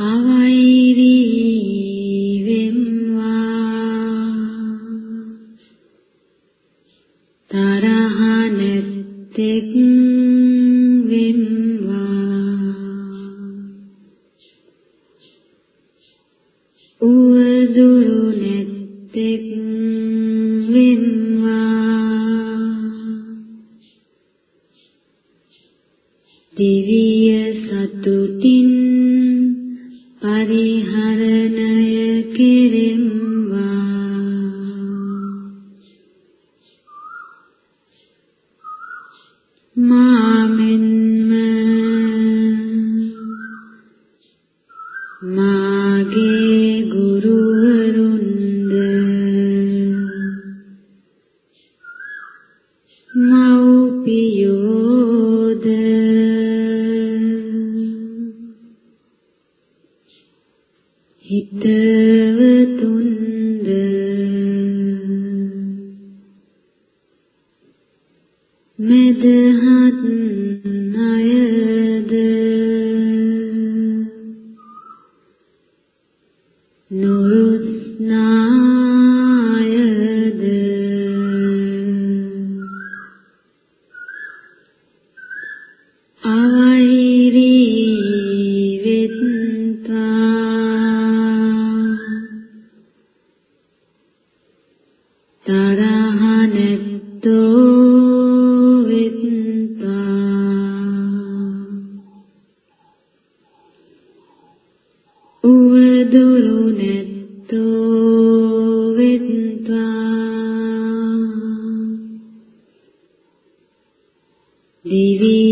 ആവാം ಪಡೆಯುತ್ತೀರಿ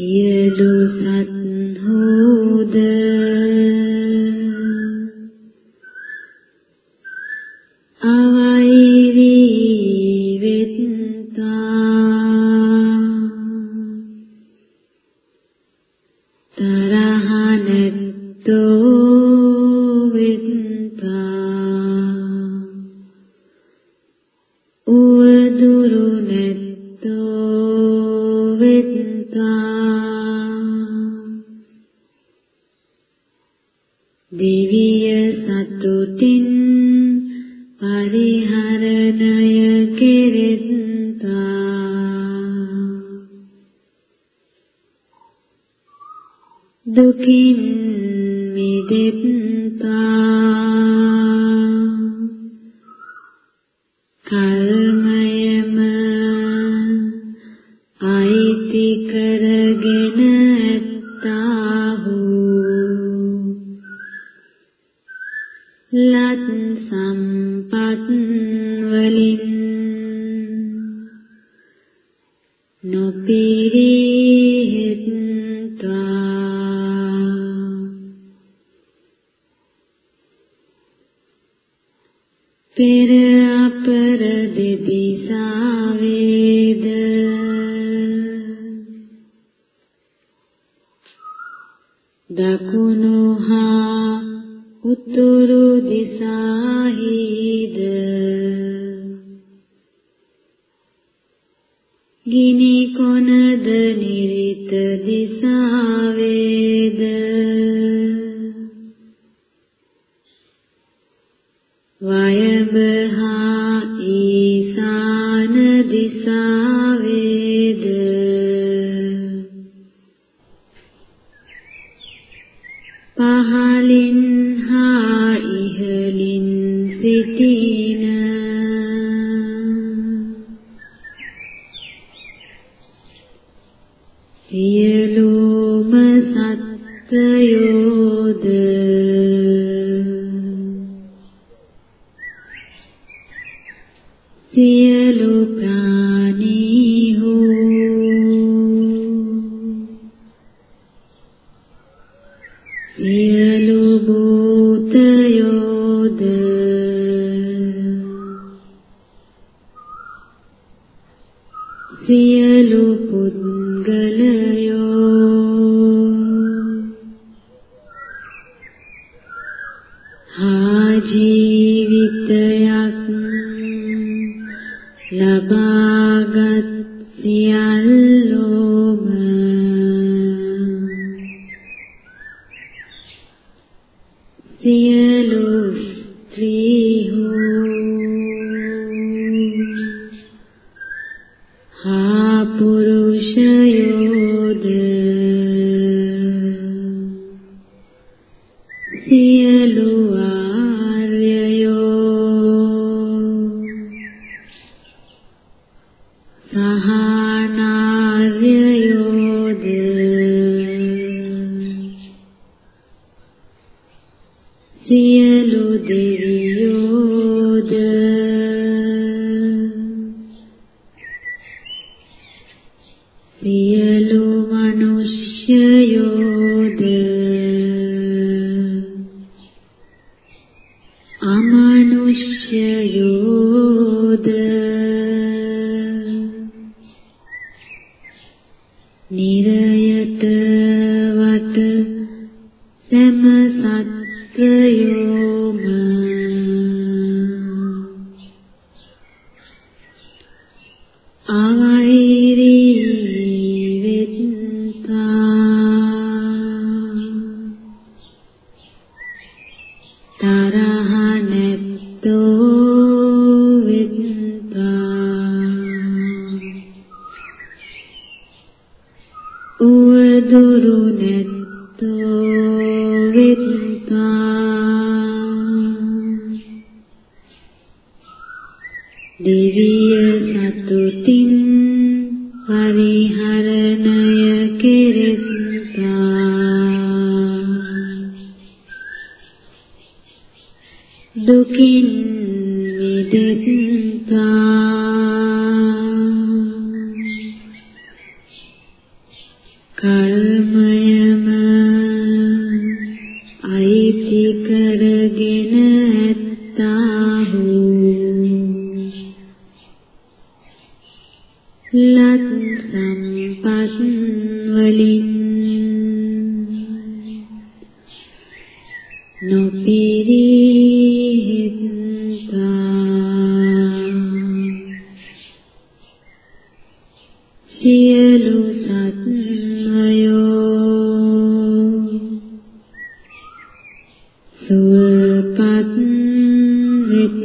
සම්පත් වලින් 你也 සුවපත් වෙත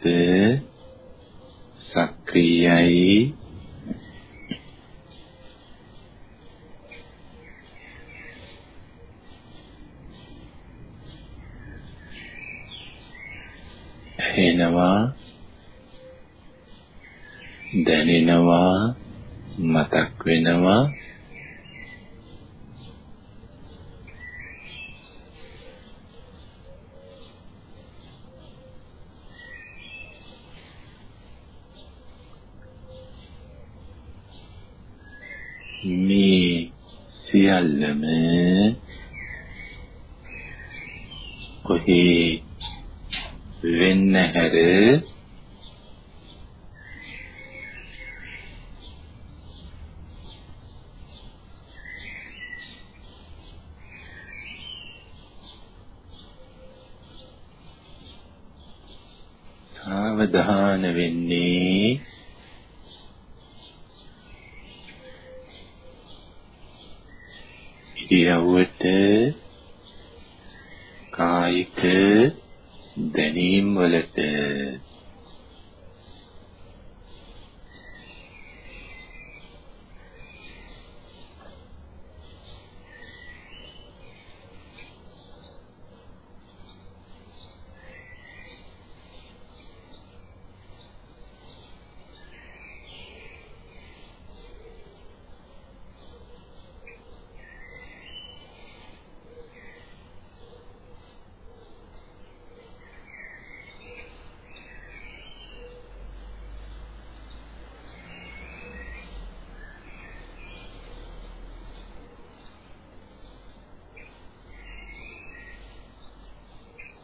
සිත සක්‍රියයි ඇහෙනවා දැනෙනවා මතක් වෙනවා මේ සියල්ලම කොහේ වෙන්න හැර සාවධාන වෙන්නේ ඉරියව්වට කායික දැනීම් වලට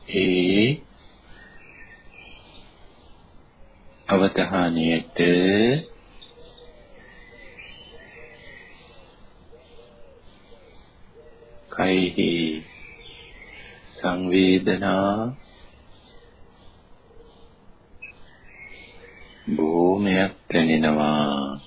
ඒ අවධානයට කයිහි සංවේදනා භූමයක් දැනෙනවා.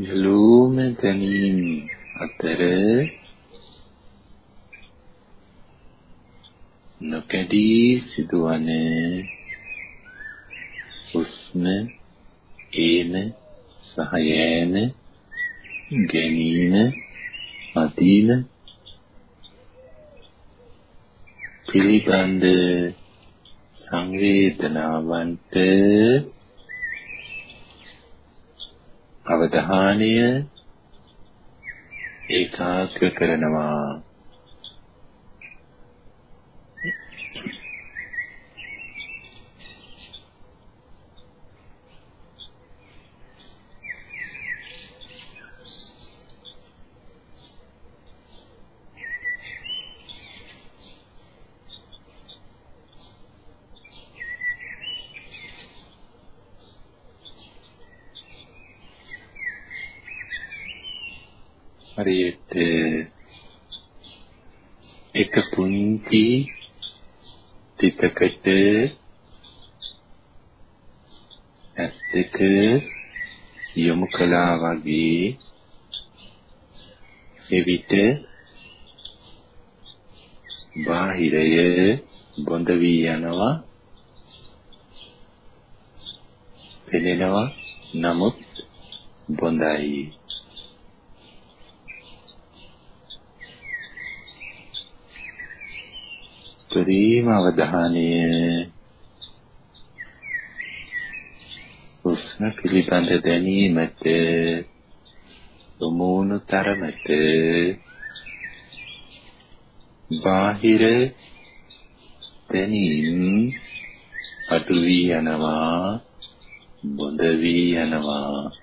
ගලූම ගැනීම අතර නොකඩී සිදුවන හුස්ම ඒන සහයන ගැනීම අදීන පිළිබඳ සංවේදනාවන්ට අවධානය ඒකාග්‍ර කරනවා. කළා වගේ එවිට බාහිරය බොඳ වී යනවා පෙනෙනවා නමුත් බොඳයි. උත්තරීම අවධානය හුස්ම පිළිබඳ දැනීමට යොමුණු තරමට බාහිර දැනීම් අඩු වී යනවා බොඳ වී යනවා.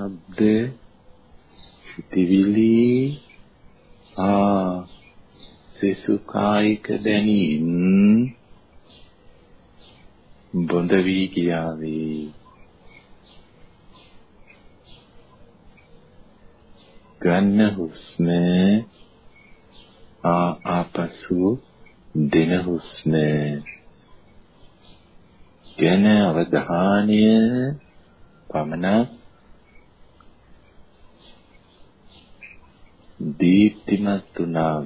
ශබ්ද සිතිවිලි ආ සෙසු කායික දැනීම් බොඳ වී ගියාවේ ගන්න හුස්ම ආ ආපසු දෙන හුස්ම. ගැන අවධානය පමණක් දීප්තිමත් වුණා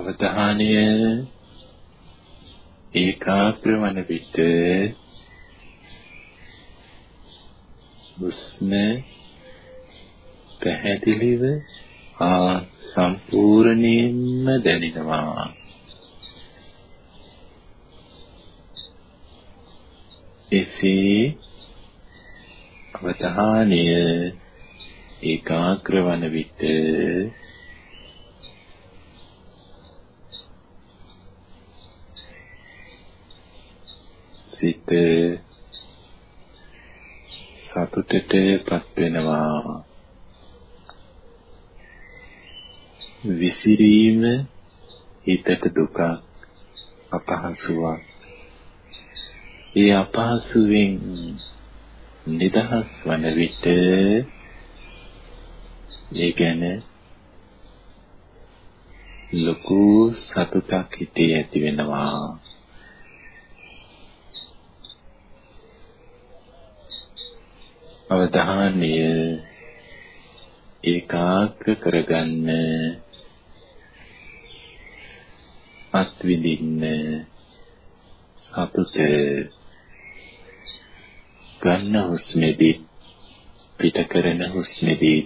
අවධානය ඒකාග්‍ර වන විට හුස්ම පැහැදිලිව ආ සම්පූර්ණයෙන්ම දැනෙනවා. එසේ අවධානය ඒකාග්‍ර වන විට සිත සතුටටපත් වෙනවා විසිරීම හිතට දුකක් අපහසුවක්. ඒ අපහසුවෙන් නිදහස් වන විට ඒ ගැන ලොකු සතුටක් හිතේ ඇති වෙනවා. අවධානය ඒකාග්‍ර කරගන්න අත්විඳින්න සතුට ගන්න හුස්මෙදී පිට කරන හුස්මෙදී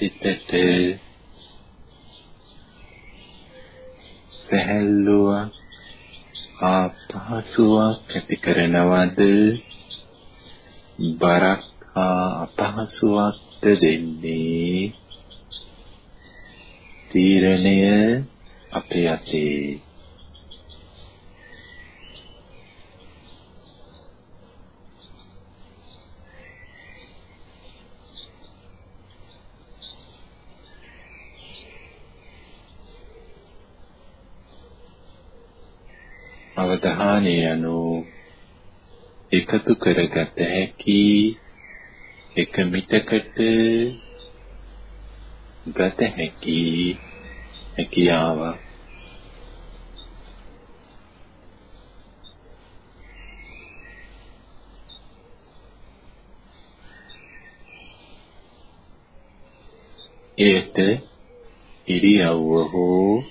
සිතට සැහැල්ලුවක් ආපහසුවක් ඇති කරනවද? බරක් අපහසුවක්ද දෙන්නේ? තීරණය අපේ අතේ. අවධානය යනු එකතු කරගත හැකි එක මිටකට ගත හැකි හැකියාවක් ඒට ඉරියව්ව හෝ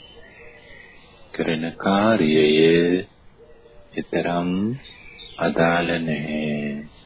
කරන කාර්යය එතරම් අදාළ නැහැ.